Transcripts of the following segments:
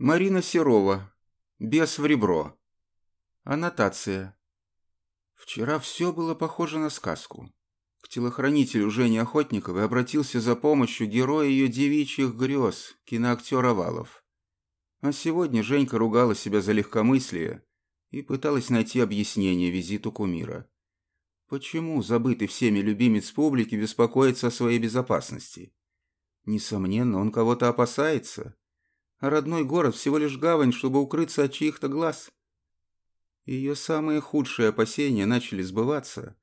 Марина Серова. Бес в ребро. Аннотация. Вчера все было похоже на сказку. К телохранителю Жени Охотниковой обратился за помощью герой ее девичьих грез, киноактер Овалов. А сегодня Женька ругала себя за легкомыслие и пыталась найти объяснение визиту кумира. Почему забытый всеми любимец публики беспокоится о своей безопасности? Несомненно, он кого-то опасается родной город всего лишь гавань, чтобы укрыться от чьих-то глаз. Ее самые худшие опасения начали сбываться,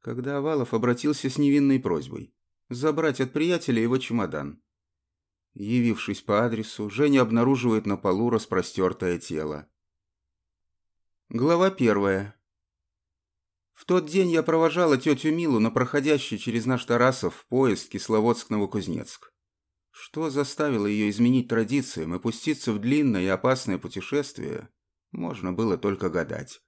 когда Овалов обратился с невинной просьбой забрать от приятеля его чемодан. Явившись по адресу, Женя обнаруживает на полу распростертое тело. Глава первая. В тот день я провожала тетю Милу на проходящий через наш Тарасов поезд Кисловодск-Новокузнецк. Что заставило ее изменить традициям и пуститься в длинное и опасное путешествие, можно было только гадать.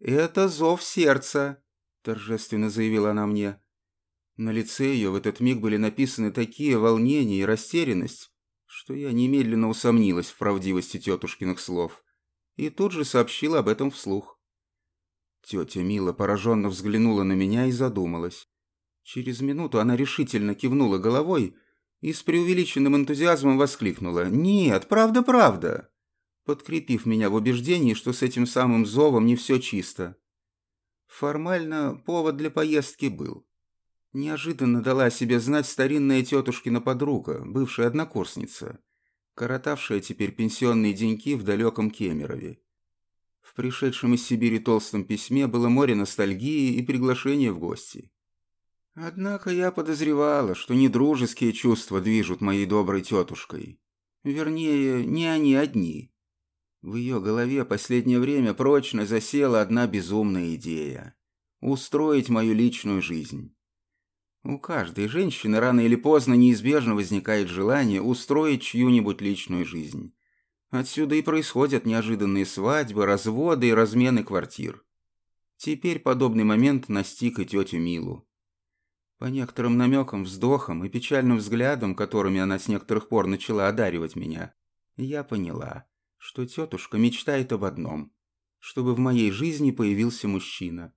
«Это зов сердца», – торжественно заявила она мне. На лице ее в этот миг были написаны такие волнения и растерянность, что я немедленно усомнилась в правдивости тетушкиных слов и тут же сообщила об этом вслух. Тетя Мила пораженно взглянула на меня и задумалась. Через минуту она решительно кивнула головой – и с преувеличенным энтузиазмом воскликнула «Нет, правда-правда!» подкрепив меня в убеждении, что с этим самым зовом не все чисто. Формально повод для поездки был. Неожиданно дала о себе знать старинная тетушкина подруга, бывшая однокурсница, коротавшая теперь пенсионные деньки в далеком Кемерове. В пришедшем из Сибири толстом письме было море ностальгии и приглашения в гости. Однако я подозревала, что не дружеские чувства движут моей доброй тетушкой. Вернее, не они одни. В ее голове последнее время прочно засела одна безумная идея – устроить мою личную жизнь. У каждой женщины рано или поздно неизбежно возникает желание устроить чью-нибудь личную жизнь. Отсюда и происходят неожиданные свадьбы, разводы и размены квартир. Теперь подобный момент настиг и тетю Милу. По некоторым намекам, вздохам и печальным взглядам, которыми она с некоторых пор начала одаривать меня, я поняла, что тетушка мечтает об одном – чтобы в моей жизни появился мужчина.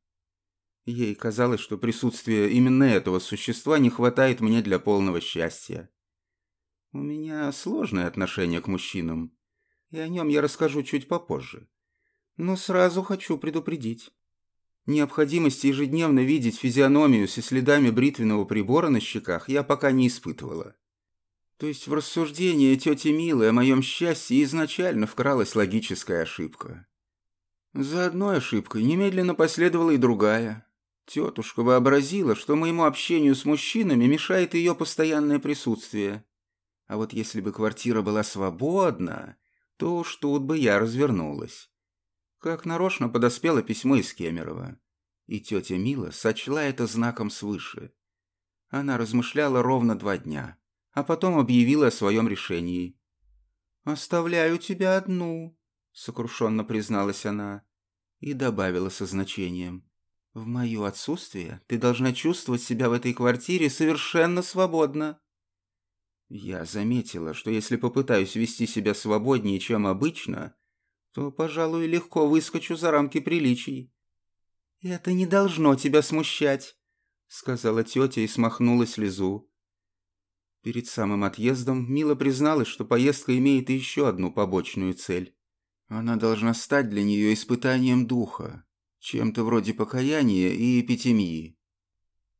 Ей казалось, что присутствие именно этого существа не хватает мне для полного счастья. У меня сложное отношение к мужчинам, и о нем я расскажу чуть попозже. Но сразу хочу предупредить. Необходимости ежедневно видеть физиономию со следами бритвенного прибора на щеках я пока не испытывала. То есть в рассуждение тети Милы о моем счастье изначально вкралась логическая ошибка. За одной ошибкой немедленно последовала и другая. Тетушка вообразила, что моему общению с мужчинами мешает ее постоянное присутствие. А вот если бы квартира была свободна, то уж тут бы я развернулась. Как нарочно подоспело письмо из Кемерово. И тетя Мила сочла это знаком свыше. Она размышляла ровно два дня, а потом объявила о своем решении. «Оставляю тебя одну», — сокрушенно призналась она и добавила со значением. «В мое отсутствие ты должна чувствовать себя в этой квартире совершенно свободно». Я заметила, что если попытаюсь вести себя свободнее, чем обычно, то, пожалуй, легко выскочу за рамки приличий. «Это не должно тебя смущать», — сказала тетя и смахнула слезу. Перед самым отъездом Мила призналась, что поездка имеет еще одну побочную цель. Она должна стать для нее испытанием духа, чем-то вроде покаяния и эпитемии.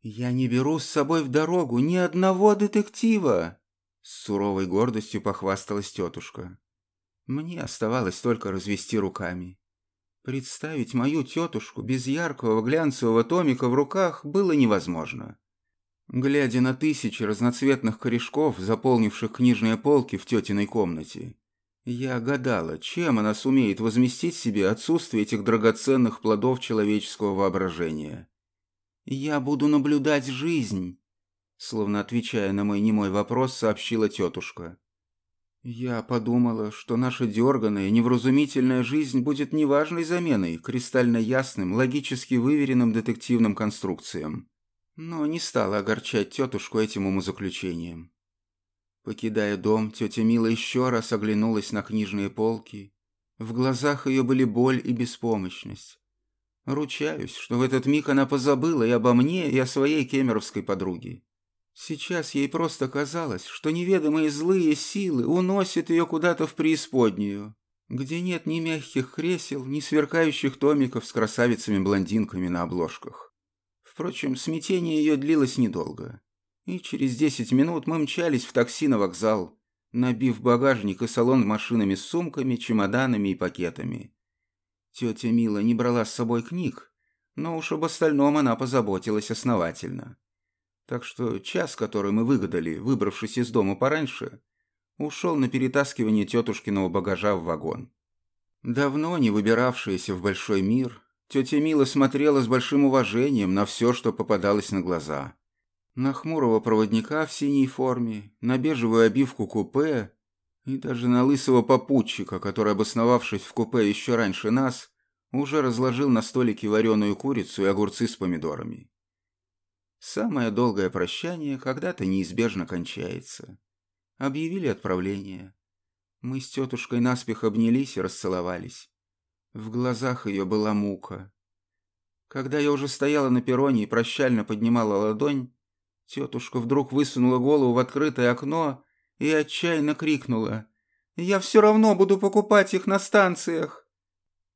«Я не беру с собой в дорогу ни одного детектива!» С суровой гордостью похвасталась тетушка. Мне оставалось только развести руками. Представить мою тетушку без яркого глянцевого томика в руках было невозможно. Глядя на тысячи разноцветных корешков, заполнивших книжные полки в тетиной комнате, я гадала, чем она сумеет возместить себе отсутствие этих драгоценных плодов человеческого воображения. «Я буду наблюдать жизнь», словно отвечая на мой немой вопрос, сообщила тетушка. Я подумала, что наша дерганая, невразумительная жизнь будет неважной заменой кристально ясным, логически выверенным детективным конструкциям. Но не стала огорчать тетушку этим умозаключением. Покидая дом, тетя Мила еще раз оглянулась на книжные полки. В глазах ее были боль и беспомощность. Ручаюсь, что в этот миг она позабыла и обо мне, и о своей кемеровской подруге. Сейчас ей просто казалось, что неведомые злые силы уносят ее куда-то в преисподнюю, где нет ни мягких кресел, ни сверкающих томиков с красавицами-блондинками на обложках. Впрочем, смятение ее длилось недолго, и через десять минут мы мчались в такси на вокзал, набив багажник и салон машинами с сумками, чемоданами и пакетами. Тетя Мила не брала с собой книг, но уж об остальном она позаботилась основательно. Так что час, который мы выгадали, выбравшись из дома пораньше, ушел на перетаскивание тетушкиного багажа в вагон. Давно не выбиравшаяся в большой мир, тетя Мила смотрела с большим уважением на все, что попадалось на глаза. На хмурого проводника в синей форме, на бежевую обивку купе и даже на лысого попутчика, который, обосновавшись в купе еще раньше нас, уже разложил на столике вареную курицу и огурцы с помидорами. Самое долгое прощание когда-то неизбежно кончается. Объявили отправление. Мы с тетушкой наспех обнялись и расцеловались. В глазах ее была мука. Когда я уже стояла на перроне и прощально поднимала ладонь, тетушка вдруг высунула голову в открытое окно и отчаянно крикнула «Я все равно буду покупать их на станциях!»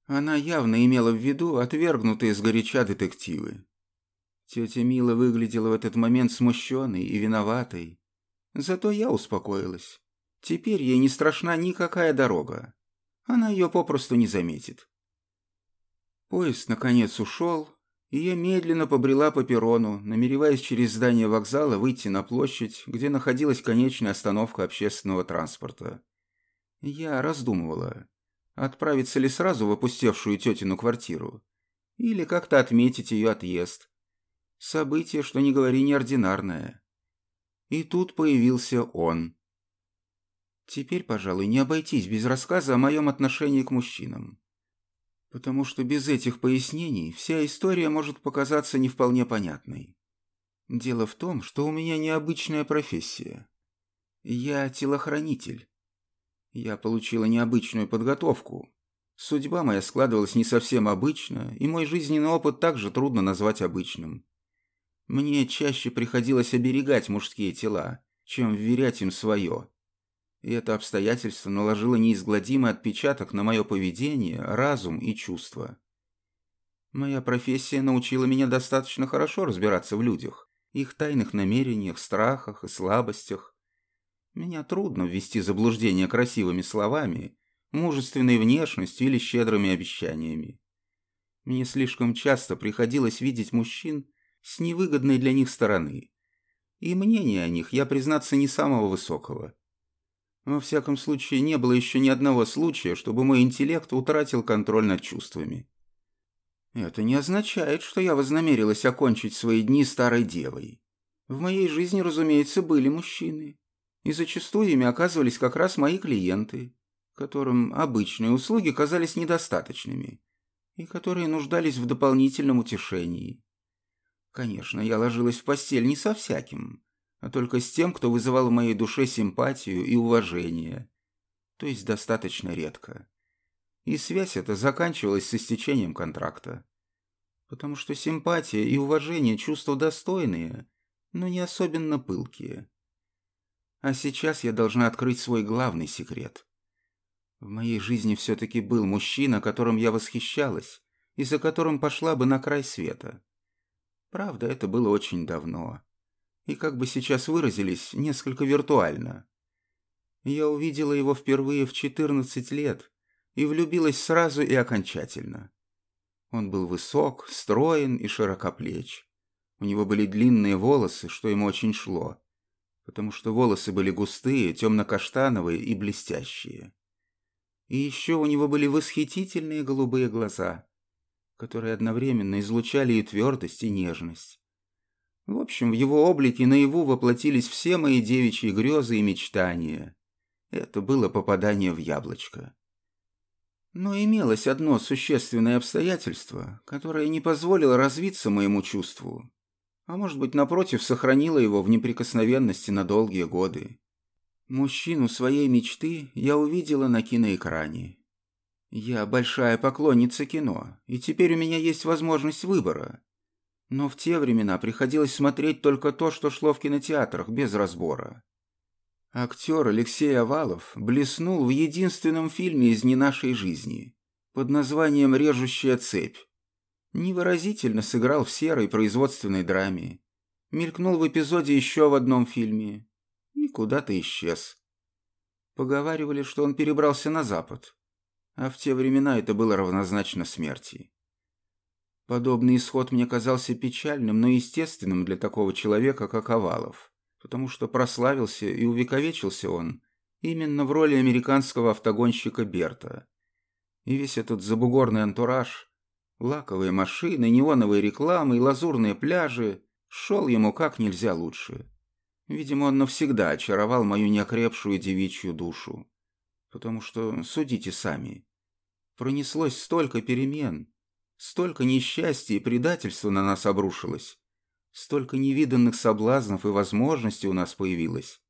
Она явно имела в виду отвергнутые сгоряча детективы. Тетя Мила выглядела в этот момент смущенной и виноватой. Зато я успокоилась. Теперь ей не страшна никакая дорога. Она ее попросту не заметит. Поезд, наконец, ушел, и я медленно побрела по перрону, намереваясь через здание вокзала выйти на площадь, где находилась конечная остановка общественного транспорта. Я раздумывала, отправиться ли сразу в опустевшую тетину квартиру, или как-то отметить ее отъезд. Событие, что не говори, неординарное. И тут появился он. Теперь, пожалуй, не обойтись без рассказа о моем отношении к мужчинам. Потому что без этих пояснений вся история может показаться не вполне понятной. Дело в том, что у меня необычная профессия. Я телохранитель. Я получила необычную подготовку. Судьба моя складывалась не совсем обычно, и мой жизненный опыт также трудно назвать обычным. Мне чаще приходилось оберегать мужские тела, чем вверять им свое. И это обстоятельство наложило неизгладимый отпечаток на мое поведение, разум и чувства. Моя профессия научила меня достаточно хорошо разбираться в людях, их тайных намерениях, страхах и слабостях. Меня трудно ввести заблуждение красивыми словами, мужественной внешностью или щедрыми обещаниями. Мне слишком часто приходилось видеть мужчин, с невыгодной для них стороны. И мнение о них я, признаться, не самого высокого. Во всяком случае, не было еще ни одного случая, чтобы мой интеллект утратил контроль над чувствами. Это не означает, что я вознамерилась окончить свои дни старой девой. В моей жизни, разумеется, были мужчины. И зачастую ими оказывались как раз мои клиенты, которым обычные услуги казались недостаточными и которые нуждались в дополнительном утешении. Конечно, я ложилась в постель не со всяким, а только с тем, кто вызывал в моей душе симпатию и уважение. То есть достаточно редко. И связь эта заканчивалась с истечением контракта. Потому что симпатия и уважение – чувства достойные, но не особенно пылкие. А сейчас я должна открыть свой главный секрет. В моей жизни все-таки был мужчина, которым я восхищалась, и за которым пошла бы на край света. Правда, это было очень давно. И, как бы сейчас выразились, несколько виртуально. Я увидела его впервые в 14 лет и влюбилась сразу и окончательно. Он был высок, строен и широкоплеч. У него были длинные волосы, что ему очень шло, потому что волосы были густые, темно-каштановые и блестящие. И еще у него были восхитительные голубые глаза, которые одновременно излучали и твердость, и нежность. В общем, в его облике наяву воплотились все мои девичьи грезы и мечтания. Это было попадание в яблочко. Но имелось одно существенное обстоятельство, которое не позволило развиться моему чувству, а может быть, напротив, сохранило его в неприкосновенности на долгие годы. Мужчину своей мечты я увидела на киноэкране. Я большая поклонница кино, и теперь у меня есть возможность выбора. Но в те времена приходилось смотреть только то, что шло в кинотеатрах, без разбора. Актер Алексей Овалов блеснул в единственном фильме из «Не нашей жизни» под названием «Режущая цепь». Невыразительно сыграл в серой производственной драме. Мелькнул в эпизоде еще в одном фильме и куда-то исчез. Поговаривали, что он перебрался на запад, а в те времена это было равнозначно смерти. Подобный исход мне казался печальным, но естественным для такого человека, как Овалов потому что прославился и увековечился он именно в роли американского автогонщика Берта. И весь этот забугорный антураж, лаковые машины, неоновые рекламы и лазурные пляжи шел ему как нельзя лучше. Видимо, он навсегда очаровал мою неокрепшую девичью душу. Потому что, судите сами, пронеслось столько перемен, столько несчастья и предательства на нас обрушилось, Столько невиданных соблазнов и возможностей у нас появилось.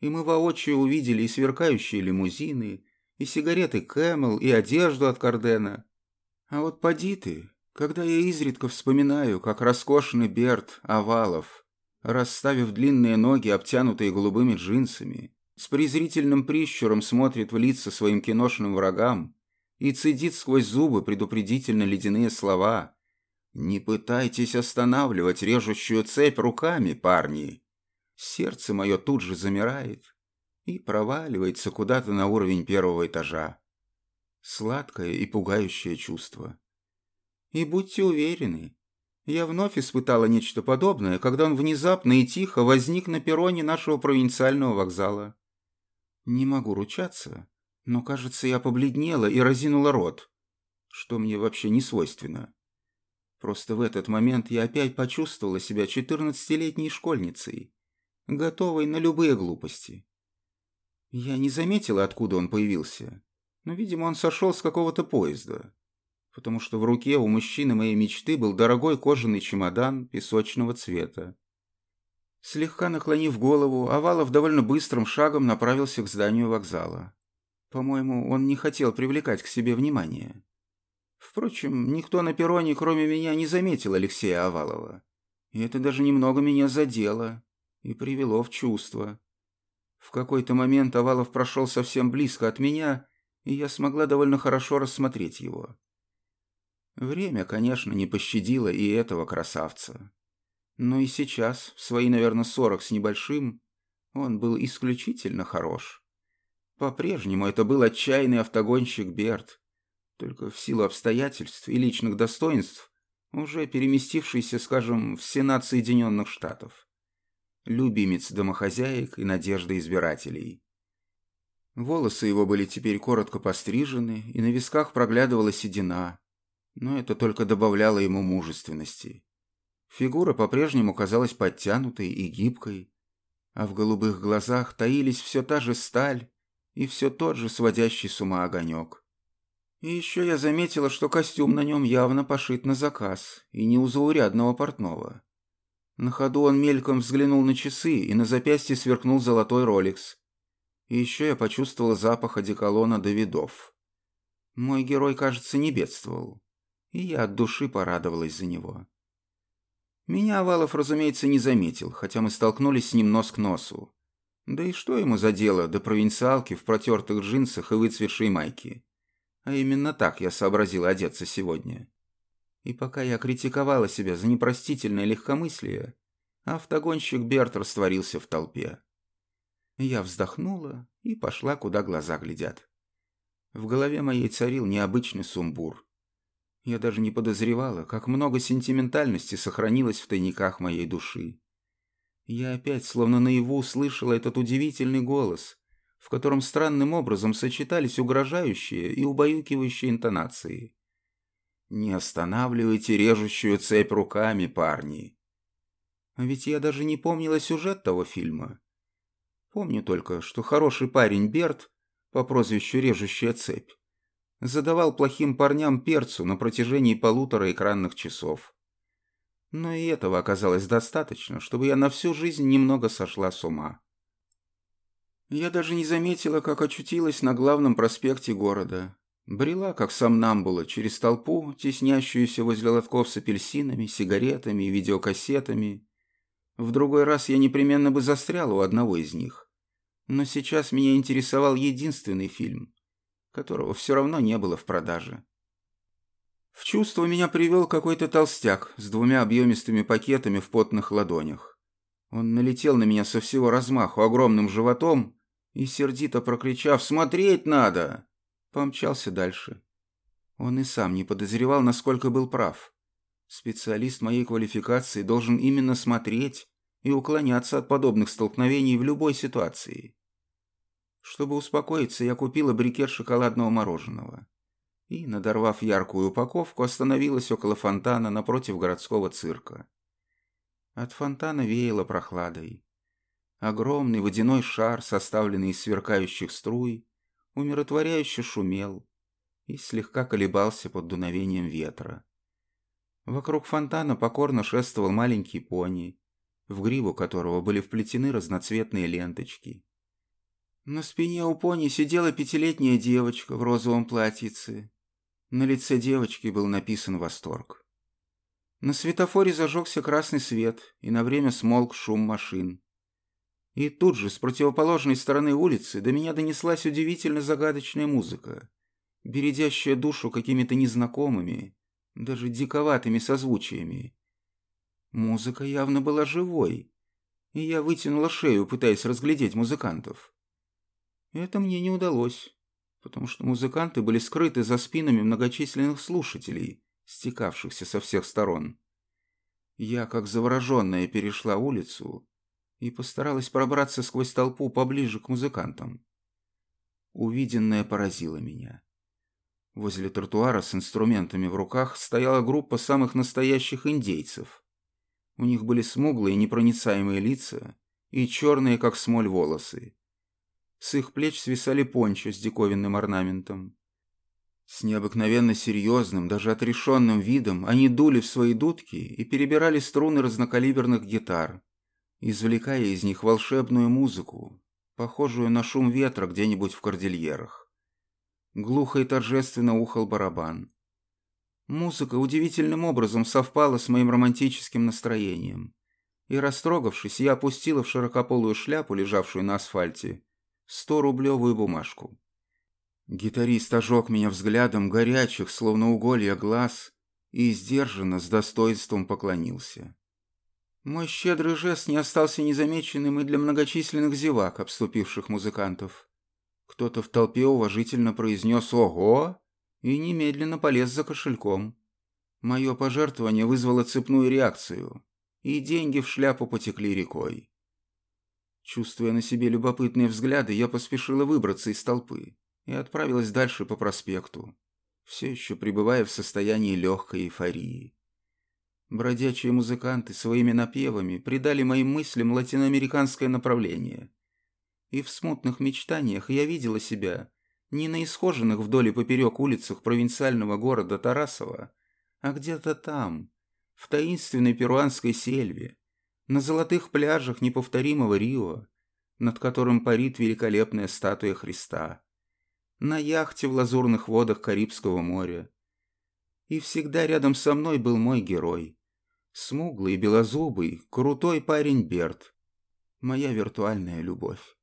И мы воочию увидели и сверкающие лимузины, и сигареты Camel, и одежду от Кардена. А вот поди ты, когда я изредка вспоминаю, как роскошный Берт Овалов, расставив длинные ноги, обтянутые голубыми джинсами, с презрительным прищуром смотрит в лица своим киношным врагам и цедит сквозь зубы предупредительно ледяные слова, не пытайтесь останавливать режущую цепь руками, парни. Сердце мое тут же замирает и проваливается куда-то на уровень первого этажа. Сладкое и пугающее чувство. И будьте уверены, я вновь испытала нечто подобное, когда он внезапно и тихо возник на перроне нашего провинциального вокзала. Не могу ручаться, но, кажется, я побледнела и разинула рот, что мне вообще не свойственно. Просто в этот момент я опять почувствовала себя четырнадцатилетней школьницей, готовой на любые глупости. Я не заметила, откуда он появился, но, видимо, он сошел с какого-то поезда, потому что в руке у мужчины моей мечты был дорогой кожаный чемодан песочного цвета. Слегка наклонив голову, Овалов довольно быстрым шагом направился к зданию вокзала. По-моему, он не хотел привлекать к себе внимание. Впрочем, никто на перроне, кроме меня, не заметил Алексея Овалова. И это даже немного меня задело и привело в чувство. В какой-то момент Овалов прошел совсем близко от меня, и я смогла довольно хорошо рассмотреть его. Время, конечно, не пощадило и этого красавца. Но и сейчас, в свои, наверное, сорок с небольшим, он был исключительно хорош. По-прежнему это был отчаянный автогонщик Берт, только в силу обстоятельств и личных достоинств, уже переместившийся, скажем, в Сенат Соединенных Штатов. Любимец домохозяек и надежда избирателей. Волосы его были теперь коротко пострижены, и на висках проглядывала седина, но это только добавляло ему мужественности. Фигура по-прежнему казалась подтянутой и гибкой, а в голубых глазах таились все та же сталь и все тот же сводящий с ума огонек. И еще я заметила, что костюм на нем явно пошит на заказ, и не у заурядного портного. На ходу он мельком взглянул на часы, и на запястье сверкнул золотой роликс. И еще я почувствовала запах одеколона Давидов. Мой герой, кажется, не бедствовал, и я от души порадовалась за него. Меня Овалов, разумеется, не заметил, хотя мы столкнулись с ним нос к носу. Да и что ему за дело до провинциалки в протертых джинсах и выцветшей майке? А именно так я сообразил одеться сегодня. И пока я критиковала себя за непростительное легкомыслие, автогонщик Берт растворился в толпе. Я вздохнула и пошла, куда глаза глядят. В голове моей царил необычный сумбур. Я даже не подозревала, как много сентиментальности сохранилось в тайниках моей души. Я опять, словно наяву, слышала этот удивительный голос, в котором странным образом сочетались угрожающие и убаюкивающие интонации. «Не останавливайте режущую цепь руками, парни!» А ведь я даже не помнила сюжет того фильма. Помню только, что хороший парень Берт по прозвищу «Режущая цепь» задавал плохим парням перцу на протяжении полутора экранных часов. Но и этого оказалось достаточно, чтобы я на всю жизнь немного сошла с ума. Я даже не заметила, как очутилась на главном проспекте города. Брела, как сам Намбула, через толпу, теснящуюся возле лотков с апельсинами, сигаретами и видеокассетами. В другой раз я непременно бы застряла у одного из них. Но сейчас меня интересовал единственный фильм, которого все равно не было в продаже. В чувство меня привел какой-то толстяк с двумя объемистыми пакетами в потных ладонях. Он налетел на меня со всего размаху огромным животом и, сердито прокричав «Смотреть надо!», помчался дальше. Он и сам не подозревал, насколько был прав. Специалист моей квалификации должен именно смотреть и уклоняться от подобных столкновений в любой ситуации. Чтобы успокоиться, я купила брикет шоколадного мороженого и, надорвав яркую упаковку, остановилась около фонтана напротив городского цирка. От фонтана веяло прохладой. Огромный водяной шар, составленный из сверкающих струй, умиротворяюще шумел и слегка колебался под дуновением ветра. Вокруг фонтана покорно шествовал маленький пони, в гриву которого были вплетены разноцветные ленточки. На спине у пони сидела пятилетняя девочка в розовом платьице. На лице девочки был написан восторг. На светофоре зажегся красный свет, и на время смолк шум машин. И тут же, с противоположной стороны улицы, до меня донеслась удивительно загадочная музыка, бередящая душу какими-то незнакомыми, даже диковатыми созвучиями. Музыка явно была живой, и я вытянула шею, пытаясь разглядеть музыкантов. Это мне не удалось, потому что музыканты были скрыты за спинами многочисленных слушателей, стекавшихся со всех сторон. Я, как завороженная, перешла улицу и постаралась пробраться сквозь толпу поближе к музыкантам. Увиденное поразило меня. Возле тротуара с инструментами в руках стояла группа самых настоящих индейцев. У них были смуглые непроницаемые лица и черные, как смоль, волосы. С их плеч свисали пончо с диковинным орнаментом. С необыкновенно серьезным, даже отрешенным видом они дули в свои дудки и перебирали струны разнокалиберных гитар, извлекая из них волшебную музыку, похожую на шум ветра где-нибудь в кордильерах. Глухо и торжественно ухал барабан. Музыка удивительным образом совпала с моим романтическим настроением. И, растрогавшись, я опустила в широкополую шляпу, лежавшую на асфальте, сто-рублевую бумажку. Гитарист ожег меня взглядом горячих, словно уголья глаз, и сдержанно, с достоинством поклонился. Мой щедрый жест не остался незамеченным и для многочисленных зевак, обступивших музыкантов. Кто-то в толпе уважительно произнес «Ого!» и немедленно полез за кошельком. Мое пожертвование вызвало цепную реакцию, и деньги в шляпу потекли рекой. Чувствуя на себе любопытные взгляды, я поспешила выбраться из толпы и отправилась дальше по проспекту, все еще пребывая в состоянии легкой эйфории. Бродячие музыканты своими напевами придали моим мыслям латиноамериканское направление. И в смутных мечтаниях я видела себя не на исхоженных вдоль и поперек улицах провинциального города Тарасова, а где-то там, в таинственной перуанской сельве, на золотых пляжах неповторимого Рио, над которым парит великолепная статуя Христа, на яхте в лазурных водах Карибского моря. И всегда рядом со мной был мой герой, Смуглый, белозубый, крутой парень Берт. Моя виртуальная любовь.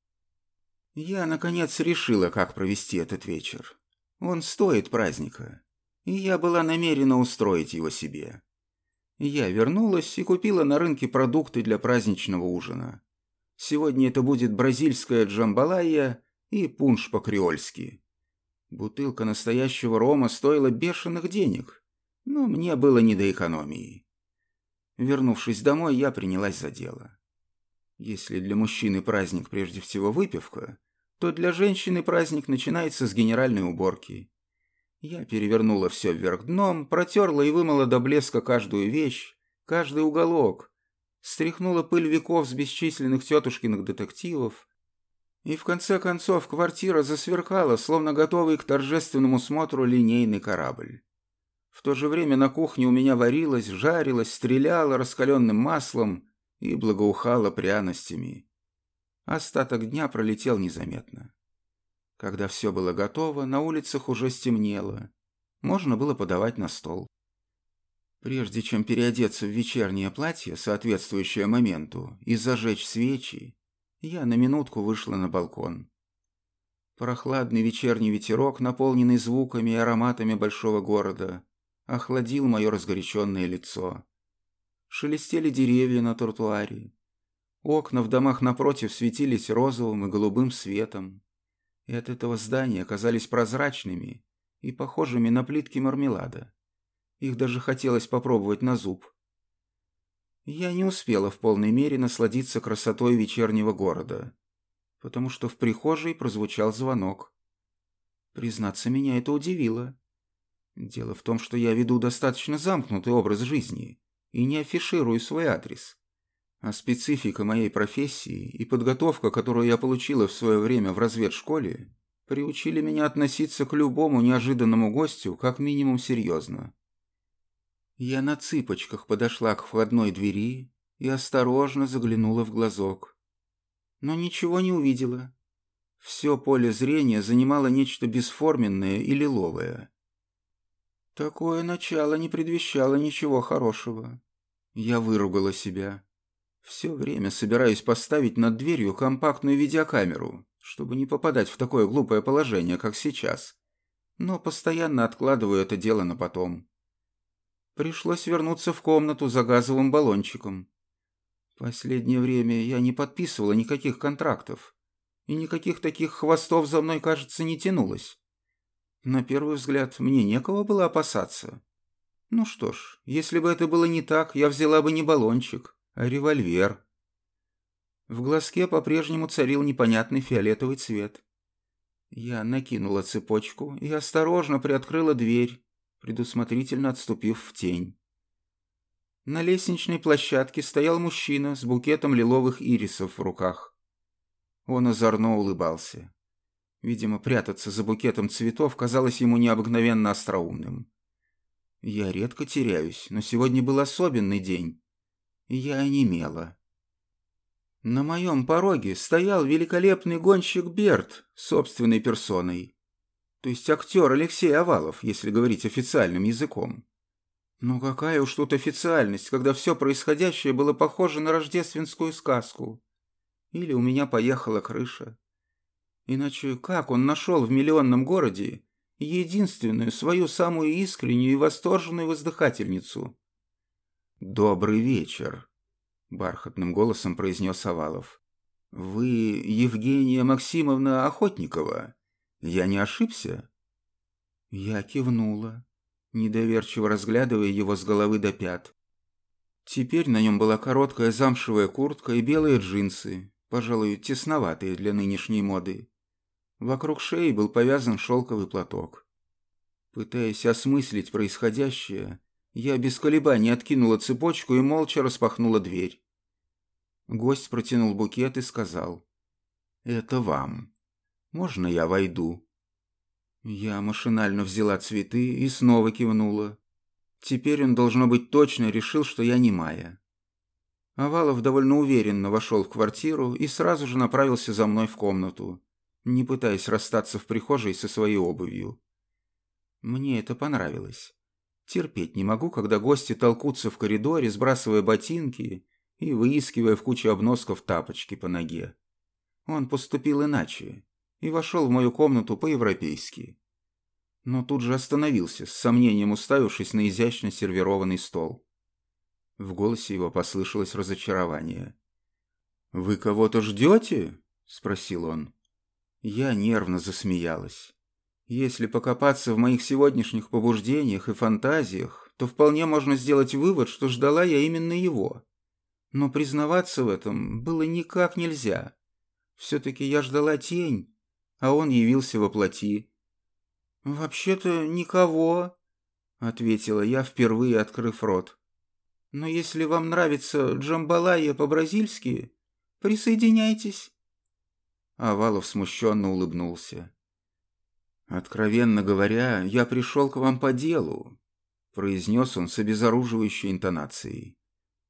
Я, наконец, решила, как провести этот вечер. Он стоит праздника. И я была намерена устроить его себе. Я вернулась и купила на рынке продукты для праздничного ужина. Сегодня это будет бразильская джамбалайя и пунш по-креольски. Бутылка настоящего рома стоила бешеных денег, но мне было не до экономии. Вернувшись домой, я принялась за дело. Если для мужчины праздник прежде всего выпивка, то для женщины праздник начинается с генеральной уборки. Я перевернула все вверх дном, протерла и вымыла до блеска каждую вещь, каждый уголок, стряхнула пыль веков с бесчисленных тетушкиных детективов, и в конце концов квартира засверкала, словно готовый к торжественному смотру линейный корабль. В то же время на кухне у меня варилось, жарилось, стреляло раскаленным маслом и благоухало пряностями. остаток дня пролетел незаметно. Когда все было готово, на улицах уже стемнело. Можно было подавать на стол. Прежде чем переодеться в вечернее платье, соответствующее моменту, и зажечь свечи, я на минутку вышла на балкон. Прохладный вечерний ветерок, наполненный звуками и ароматами большого города, охладил мое разгоряченное лицо. Шелестели деревья на тротуаре. Окна в домах напротив светились розовым и голубым светом. И от этого здания оказались прозрачными и похожими на плитки мармелада. Их даже хотелось попробовать на зуб. Я не успела в полной мере насладиться красотой вечернего города, потому что в прихожей прозвучал звонок. Признаться, меня это удивило. Дело в том, что я веду достаточно замкнутый образ жизни и не афиширую свой адрес. А специфика моей профессии и подготовка, которую я получила в свое время в разведшколе, приучили меня относиться к любому неожиданному гостю как минимум серьезно. Я на цыпочках подошла к входной двери и осторожно заглянула в глазок. Но ничего не увидела. Все поле зрения занимало нечто бесформенное и лиловое. Такое начало не предвещало ничего хорошего. Я выругала себя. Все время собираюсь поставить над дверью компактную видеокамеру, чтобы не попадать в такое глупое положение, как сейчас. Но постоянно откладываю это дело на потом. Пришлось вернуться в комнату за газовым баллончиком. Последнее время я не подписывала никаких контрактов, и никаких таких хвостов за мной, кажется, не тянулось. На первый взгляд, мне некого было опасаться. Ну что ж, если бы это было не так, я взяла бы не баллончик, револьвер. В глазке по-прежнему царил непонятный фиолетовый цвет. Я накинула цепочку и осторожно приоткрыла дверь, предусмотрительно отступив в тень. На лестничной площадке стоял мужчина с букетом лиловых ирисов в руках. Он озорно улыбался. Видимо, прятаться за букетом цветов казалось ему необыкновенно остроумным. Я редко теряюсь, но сегодня был особенный день. Я онемела. На моем пороге стоял великолепный гонщик Берт собственной персоной то есть актер Алексей Овалов, если говорить официальным языком. Но какая уж тут официальность, когда все происходящее было похоже на рождественскую сказку. Или у меня поехала крыша. Иначе как он нашел в миллионном городе единственную свою самую искреннюю и восторженную воздыхательницу? «Добрый вечер», — бархатным голосом произнес Овалов. «Вы Евгения Максимовна Охотникова?» Я не ошибся?» Я кивнула, недоверчиво разглядывая его с головы до пят. Теперь на нем была короткая замшевая куртка и белые джинсы, пожалуй, тесноватые для нынешней моды. Вокруг шеи был повязан шелковый платок. Пытаясь осмыслить происходящее, я без колебаний откинула цепочку и молча распахнула дверь. Гость протянул букет и сказал «Это вам». Можно я войду?» Я машинально взяла цветы и снова кивнула. Теперь он, должно быть, точно решил, что я не Майя. Овалов довольно уверенно вошел в квартиру и сразу же направился за мной в комнату, не пытаясь расстаться в прихожей со своей обувью. Мне это понравилось. Терпеть не могу, когда гости толкутся в коридоре, сбрасывая ботинки и выискивая в куче обносков тапочки по ноге. Он поступил иначе и вошел в мою комнату по-европейски. Но тут же остановился, с сомнением уставившись на изящно сервированный стол. В голосе его послышалось разочарование. «Вы кого-то ждете?» — спросил он. Я нервно засмеялась. Если покопаться в моих сегодняшних побуждениях и фантазиях, то вполне можно сделать вывод, что ждала я именно его. Но признаваться в этом было никак нельзя. Все-таки я ждала тень, а он явился во плоти. «Вообще-то никого», — ответила я, впервые открыв рот. «Но если вам нравится джамбалая по-бразильски, присоединяйтесь». Авалов смущенно улыбнулся. «Откровенно говоря, я пришел к вам по делу», — произнес он с обезоруживающей интонацией.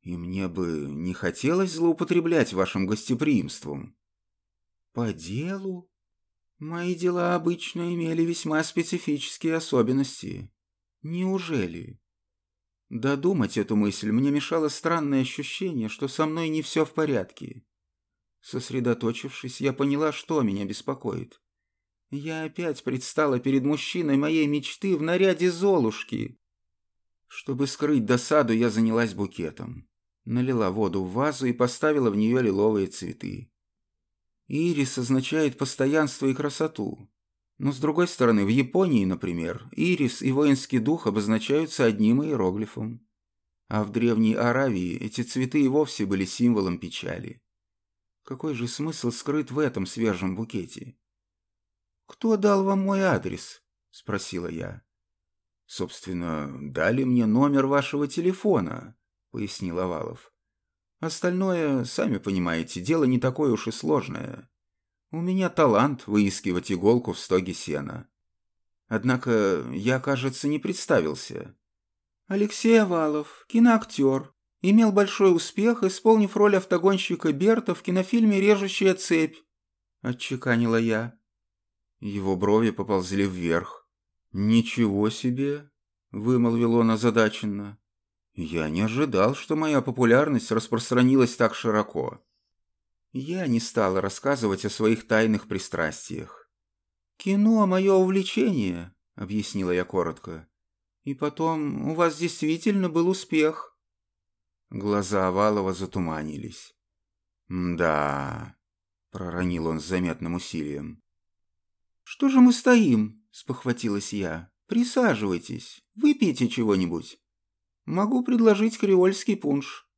«И мне бы не хотелось злоупотреблять вашим гостеприимством». По делу? Мои дела обычно имели весьма специфические особенности. Неужели? Додумать эту мысль мне мешало странное ощущение, что со мной не все в порядке. Сосредоточившись, я поняла, что меня беспокоит. Я опять предстала перед мужчиной моей мечты в наряде Золушки. Чтобы скрыть досаду, я занялась букетом. Налила воду в вазу и поставила в нее лиловые цветы. Ирис означает постоянство и красоту. Но с другой стороны, в Японии, например, ирис и воинский дух обозначаются одним иероглифом. А в Древней Аравии эти цветы и вовсе были символом печали. Какой же смысл скрыт в этом свежем букете? «Кто дал вам мой адрес?» – спросила я. «Собственно, дали мне номер вашего телефона», – пояснил Овалов. «Остальное, сами понимаете, дело не такое уж и сложное. У меня талант выискивать иголку в стоге сена. Однако я, кажется, не представился». «Алексей Овалов, киноактер, имел большой успех, исполнив роль автогонщика Берта в кинофильме «Режущая цепь», – отчеканила я. Его брови поползли вверх. «Ничего себе!» — вымолвил он озадаченно. «Я не ожидал, что моя популярность распространилась так широко». Я не стала рассказывать о своих тайных пристрастиях. «Кино — мое увлечение», — объяснила я коротко. «И потом, у вас действительно был успех». Глаза Овалова затуманились. «Да», — проронил он с заметным усилием. «Что же мы стоим?» – спохватилась я. «Присаживайтесь, выпейте чего-нибудь. Могу предложить креольский пунш».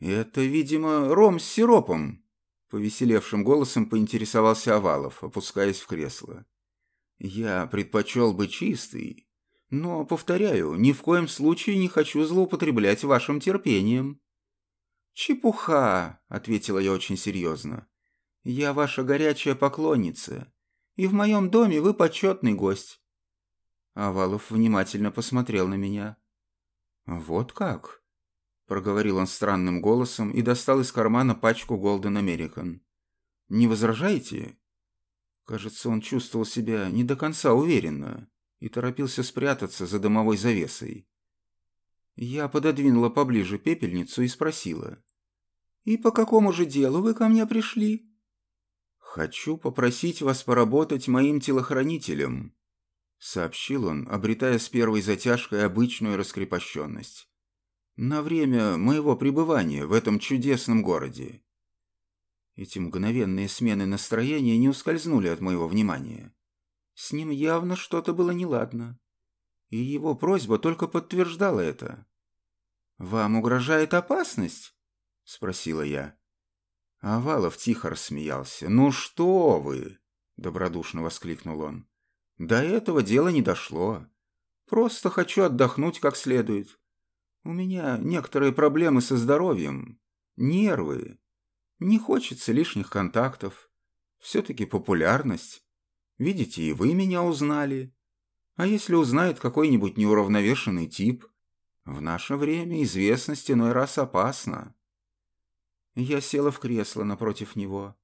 «Это, видимо, ром с сиропом», – повеселевшим голосом поинтересовался Овалов, опускаясь в кресло. «Я предпочел бы чистый, но, повторяю, ни в коем случае не хочу злоупотреблять вашим терпением». «Чепуха», — ответила я очень серьезно. «Я ваша горячая поклонница и в моем доме вы почетный гость». Авалов внимательно посмотрел на меня. «Вот как?» – проговорил он странным голосом и достал из кармана пачку Golden American. «Не возражаете?» Кажется, он чувствовал себя не до конца уверенно и торопился спрятаться за домовой завесой. Я пододвинула поближе пепельницу и спросила. «И по какому же делу вы ко мне пришли?» «Хочу попросить вас поработать моим телохранителем», — сообщил он, обретая с первой затяжкой обычную раскрепощенность. «На время моего пребывания в этом чудесном городе». Эти мгновенные смены настроения не ускользнули от моего внимания. С ним явно что-то было неладно. И его просьба только подтверждала это. «Вам угрожает опасность?» — спросила я. Авалов тихо рассмеялся. «Ну что вы!» — добродушно воскликнул он. «До этого дела не дошло. Просто хочу отдохнуть как следует. У меня некоторые проблемы со здоровьем, нервы. Не хочется лишних контактов. Все-таки популярность. Видите, и вы меня узнали. А если узнает какой-нибудь неуравновешенный тип? В наше время известность иной раз опасна». Я села в кресло напротив него.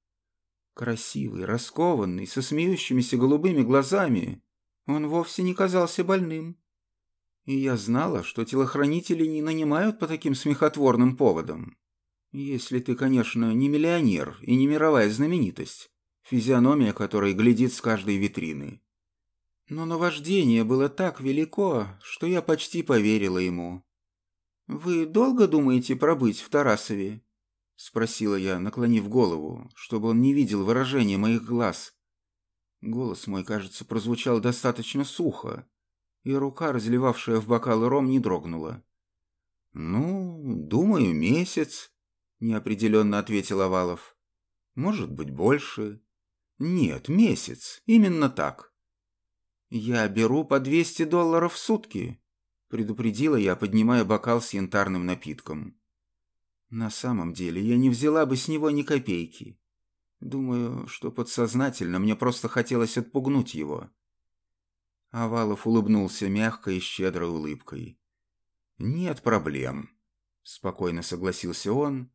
Красивый, раскованный, со смеющимися голубыми глазами, он вовсе не казался больным. И я знала, что телохранители не нанимают по таким смехотворным поводам. Если ты, конечно, не миллионер и не мировая знаменитость, физиономия которой глядит с каждой витрины. Но наваждение было так велико, что я почти поверила ему. «Вы долго думаете пробыть в Тарасове?» — спросила я, наклонив голову, чтобы он не видел выражения моих глаз. Голос мой, кажется, прозвучал достаточно сухо, и рука, разливавшая в бокалы ром, не дрогнула. «Ну, думаю, месяц», — неопределенно ответил Овалов. «Может быть, больше». «Нет, месяц, именно так». «Я беру по 200 долларов в сутки», — предупредила я, поднимая бокал с янтарным напитком. На самом деле я не взяла бы с него ни копейки. Думаю, что подсознательно мне просто хотелось отпугнуть его. Авалов улыбнулся мягкой и щедрой улыбкой. «Нет проблем», — спокойно согласился он,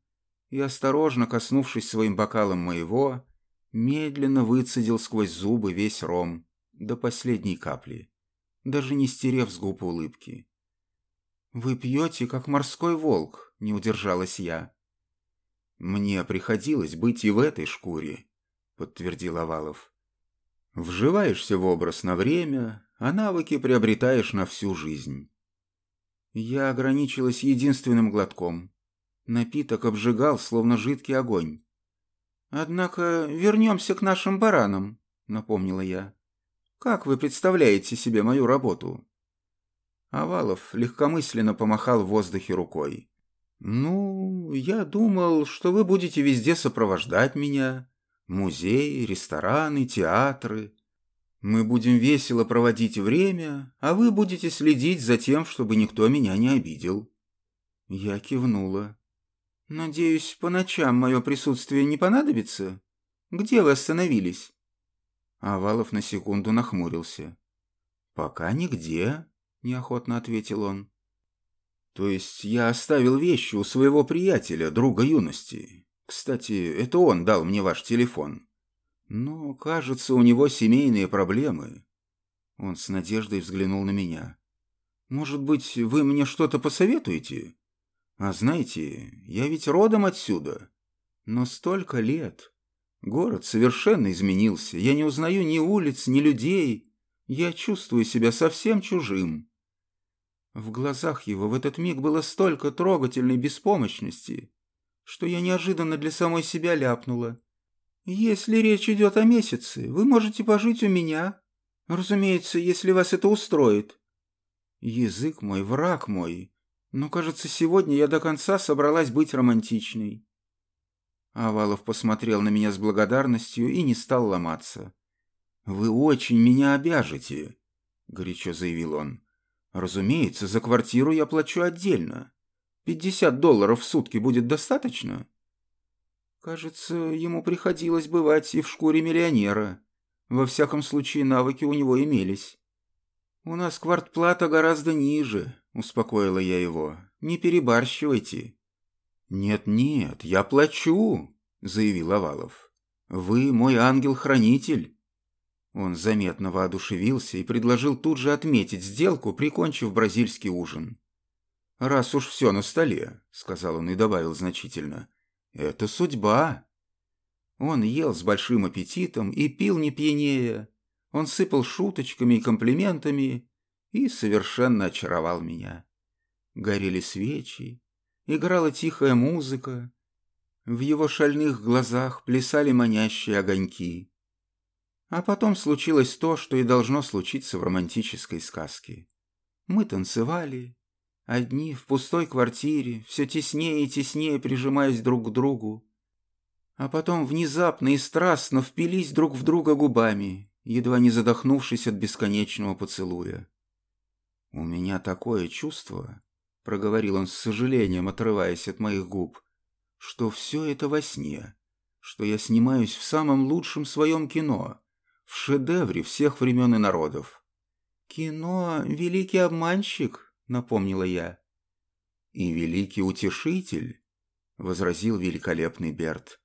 и, осторожно коснувшись своим бокалом моего, медленно выцедил сквозь зубы весь ром до последней капли, даже не стерев с губ улыбки. «Вы пьете, как морской волк», — не удержалась я. «Мне приходилось быть и в этой шкуре», — подтвердил Овалов. «Вживаешься в образ на время, а навыки приобретаешь на всю жизнь». Я ограничилась единственным глотком. Напиток обжигал, словно жидкий огонь. «Однако вернемся к нашим баранам», — напомнила я. «Как вы представляете себе мою работу?» Овалов легкомысленно помахал в воздухе рукой. «Ну, я думал, что вы будете везде сопровождать меня. Музеи, рестораны, театры. Мы будем весело проводить время, а вы будете следить за тем, чтобы никто меня не обидел». Я кивнула. «Надеюсь, по ночам мое присутствие не понадобится? Где вы остановились?» Овалов на секунду нахмурился. «Пока нигде», — неохотно ответил он. «То есть я оставил вещи у своего приятеля, друга юности. Кстати, это он дал мне ваш телефон. Но, кажется, у него семейные проблемы». Он с надеждой взглянул на меня. «Может быть, вы мне что-то посоветуете? А знаете, я ведь родом отсюда. Но столько лет. Город совершенно изменился. Я не узнаю ни улиц, ни людей. Я чувствую себя совсем чужим». В глазах его в этот миг было столько трогательной беспомощности, что я неожиданно для самой себя ляпнула. «Если речь идет о месяце, вы можете пожить у меня. Разумеется, если вас это устроит». Язык мой, враг мой. Но, кажется, сегодня я до конца собралась быть романтичной. Авалов посмотрел на меня с благодарностью и не стал ломаться. «Вы очень меня обяжете», — горячо заявил он. Разумеется, за квартиру я плачу отдельно. Пятьдесят долларов в сутки будет достаточно? Кажется, ему приходилось бывать и в шкуре миллионера. Во всяком случае, навыки у него имелись. «У нас квартплата гораздо ниже», — успокоила я его. «Не перебарщивайте». «Нет-нет, я плачу», — заявил Овалов. «Вы мой ангел-хранитель. Он заметно воодушевился и предложил тут же отметить сделку, прикончив бразильский ужин. «Раз уж все на столе», — сказал он и добавил значительно, — «это судьба». Он ел с большим аппетитом и пил не пьянее. Он сыпал шуточками и комплиментами и совершенно очаровал меня. Горели свечи, играла тихая музыка. В его шальных глазах плясали манящие огоньки. А потом случилось то, что и должно случиться в романтической сказке. Мы танцевали, одни в пустой квартире, все теснее и теснее прижимаясь друг к другу. А потом внезапно и страстно впились друг в друга губами, едва не задохнувшись от бесконечного поцелуя. «У меня такое чувство», — проговорил он с сожалением, отрываясь от моих губ, — «что все это во сне, что я снимаюсь в самом лучшем своем кино, в шедевре всех времен и народов. «Кино — великий обманщик», — напомнила я. «И великий утешитель», — возразил великолепный Берт.